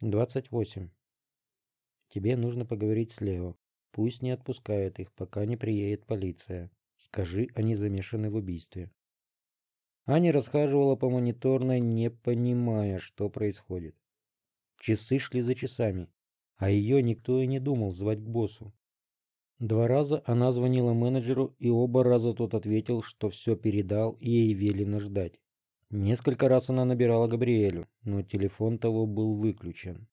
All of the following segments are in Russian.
двадцать восемь. Тебе нужно поговорить с лео. Пусть не отпускают их пока не приедет полиция. Скажи они замешаны в убийстве. Аня расхаживала по мониторной не понимая что происходит. Часы шли за часами а ее никто и не думал звать к боссу. Два раза она звонила менеджеру и оба раза тот ответил что все передал и ей велено ждать Несколько раз она набирала Габриэлю, но телефон того был выключен.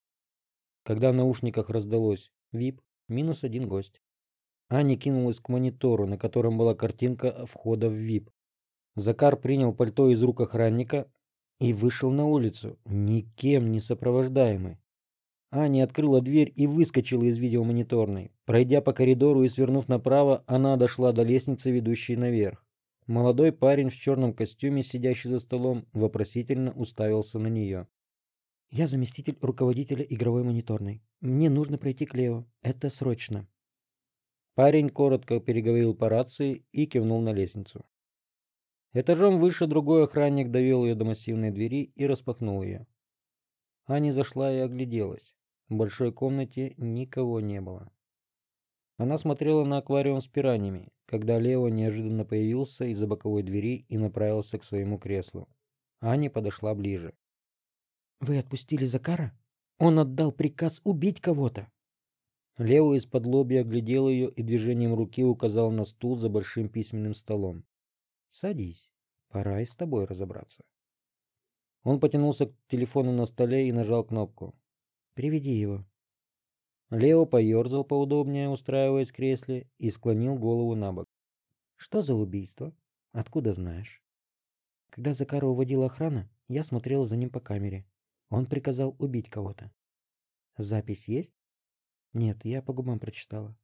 Когда в наушниках раздалось «Вип, минус один гость». Аня кинулась к монитору, на котором была картинка входа в ВИП. Закар принял пальто из рук охранника и вышел на улицу, никем не сопровождаемый. Аня открыла дверь и выскочила из видеомониторной. Пройдя по коридору и свернув направо, она дошла до лестницы, ведущей наверх. Молодой парень в черном костюме, сидящий за столом, вопросительно уставился на нее. «Я заместитель руководителя игровой мониторной. Мне нужно пройти к Лео. Это срочно». Парень коротко переговорил по рации и кивнул на лестницу. Этажом выше другой охранник довел ее до массивной двери и распахнул ее. Аня зашла и огляделась. В большой комнате никого не было. Она смотрела на аквариум с пираньями, когда Лео неожиданно появился из-за боковой двери и направился к своему креслу. Аня подошла ближе. «Вы отпустили Закара? Он отдал приказ убить кого-то!» Лео из-под лобья оглядел ее и движением руки указал на стул за большим письменным столом. «Садись, пора и с тобой разобраться». Он потянулся к телефону на столе и нажал кнопку. «Приведи его», Лео поерзал поудобнее, устраиваясь в кресле, и склонил голову на бок. «Что за убийство? Откуда знаешь?» Когда Закара уводила охрана, я смотрел за ним по камере. Он приказал убить кого-то. «Запись есть?» «Нет, я по губам прочитала».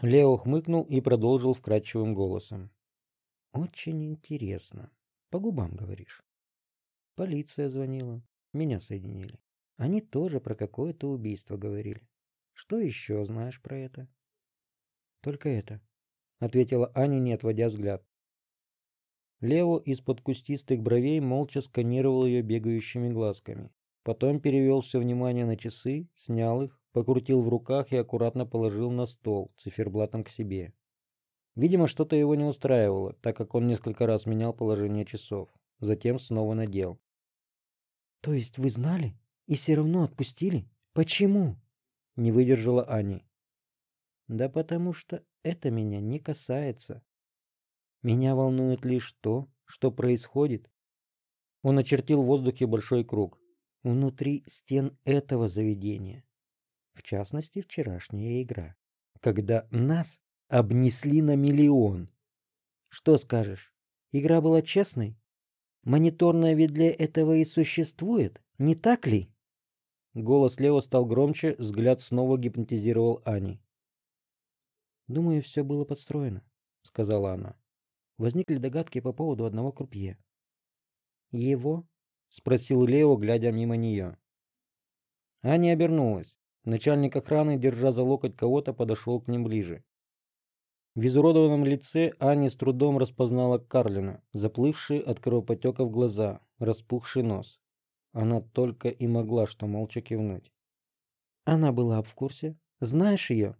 Лео хмыкнул и продолжил вкрадчивым голосом. «Очень интересно. По губам говоришь?» Полиция звонила. Меня соединили. Они тоже про какое-то убийство говорили. Что еще знаешь про это? Только это, ответила Аня, не отводя взгляд. Лео из-под кустистых бровей молча сканировал ее бегающими глазками. Потом перевел все внимание на часы, снял их, покрутил в руках и аккуратно положил на стол, циферблатом к себе. Видимо, что-то его не устраивало, так как он несколько раз менял положение часов. Затем снова надел. «То есть вы знали и все равно отпустили? Почему?» Не выдержала Ани. Да потому что это меня не касается. Меня волнует лишь то, что происходит. Он очертил в воздухе большой круг. Внутри стен этого заведения. В частности, вчерашняя игра. Когда нас обнесли на миллион. Что скажешь? Игра была честной? Мониторная ведь для этого и существует, не так ли? Голос Лео стал громче, взгляд снова гипнотизировал Ани. «Думаю, все было подстроено», — сказала она. Возникли догадки по поводу одного крупье. «Его?» — спросил Лео, глядя мимо нее. Аня обернулась. Начальник охраны, держа за локоть кого-то, подошел к ним ближе. В изуродованном лице Аня с трудом распознала Карлина, заплывшие от кровопотеков глаза, распухший нос. Она только и могла что молча кивнуть. Она была в курсе. Знаешь ее?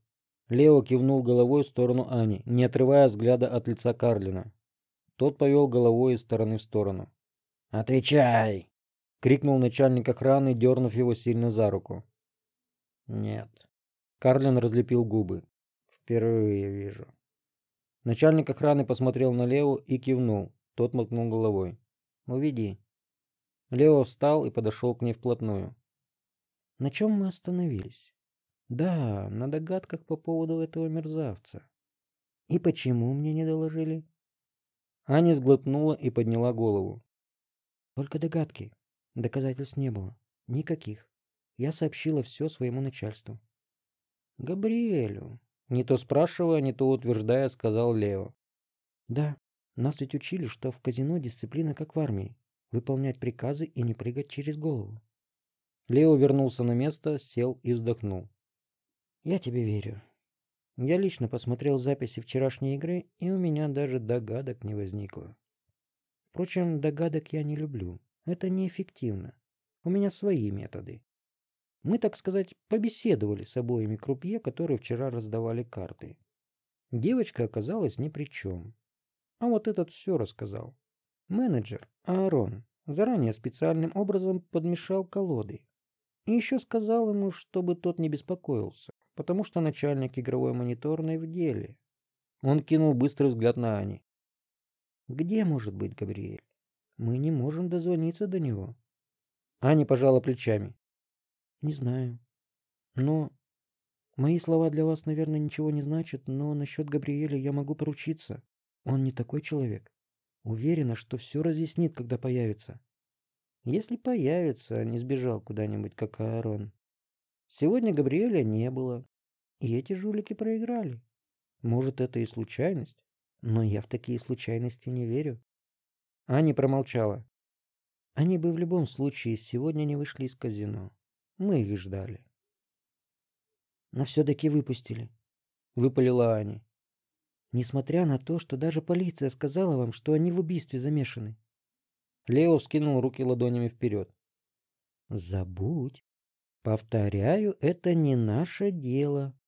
Лео кивнул головой в сторону Ани, не отрывая взгляда от лица Карлина. Тот повел головой из стороны в сторону. «Отвечай!» — крикнул начальник охраны, дернув его сильно за руку. «Нет». Карлин разлепил губы. «Впервые вижу». Начальник охраны посмотрел на Лео и кивнул. Тот мотнул головой. «Уведи». Лео встал и подошел к ней вплотную. На чем мы остановились? Да, на догадках по поводу этого мерзавца. И почему мне не доложили? Аня сглотнула и подняла голову. Только догадки. Доказательств не было. Никаких. Я сообщила все своему начальству. Габриэлю. Не то спрашивая, не то утверждая, сказал Лео. Да, нас ведь учили, что в казино дисциплина как в армии выполнять приказы и не прыгать через голову. Лео вернулся на место, сел и вздохнул. «Я тебе верю. Я лично посмотрел записи вчерашней игры, и у меня даже догадок не возникло. Впрочем, догадок я не люблю. Это неэффективно. У меня свои методы. Мы, так сказать, побеседовали с обоими крупье, которые вчера раздавали карты. Девочка оказалась ни при чем. А вот этот все рассказал. Менеджер, Аарон, заранее специальным образом подмешал колоды. И еще сказал ему, чтобы тот не беспокоился, потому что начальник игровой мониторной в деле. Он кинул быстрый взгляд на Ани. «Где может быть Габриэль? Мы не можем дозвониться до него». Аня пожала плечами. «Не знаю. Но мои слова для вас, наверное, ничего не значат, но насчет Габриэля я могу поручиться. Он не такой человек. Уверена, что все разъяснит, когда появится. Если появится, а не сбежал куда-нибудь, как Аарон. Сегодня Габриэля не было, и эти жулики проиграли. Может, это и случайность, но я в такие случайности не верю. Аня промолчала. Они бы в любом случае сегодня не вышли из казино. Мы их ждали. Но все-таки выпустили, выпалила Аня. Несмотря на то, что даже полиция сказала вам, что они в убийстве замешаны. Лео скинул руки ладонями вперед. Забудь. Повторяю, это не наше дело.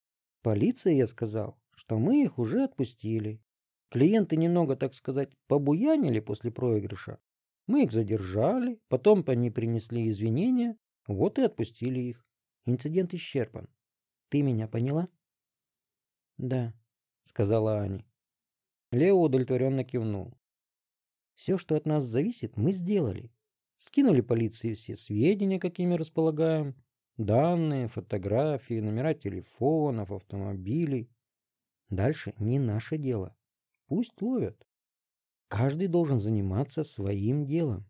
Полиция, я сказал, что мы их уже отпустили. Клиенты немного, так сказать, побуянили после проигрыша. Мы их задержали, потом они принесли извинения, вот и отпустили их. Инцидент исчерпан. Ты меня поняла? Да, сказала Аня. Лео удовлетворенно кивнул. Все, что от нас зависит, мы сделали. Скинули полиции все сведения, какими располагаем, данные, фотографии, номера телефонов, автомобилей. Дальше не наше дело. Пусть ловят. Каждый должен заниматься своим делом.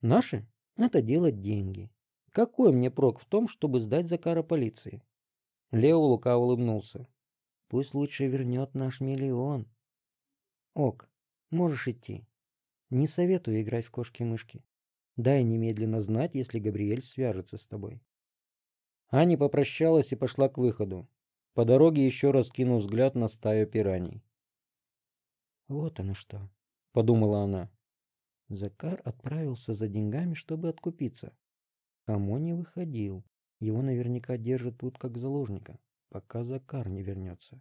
Наше – это делать деньги. Какой мне прок в том, чтобы сдать Закара полиции? Лео лукаво улыбнулся. Пусть лучше вернет наш миллион. Ок, можешь идти. Не советую играть в кошки-мышки. Дай немедленно знать, если Габриэль свяжется с тобой. Аня попрощалась и пошла к выходу. По дороге еще раз кинул взгляд на стаю пираний. «Вот оно что», — подумала она. Закар отправился за деньгами, чтобы откупиться. Камо не выходил. Его наверняка держат тут как заложника, пока Закар не вернется.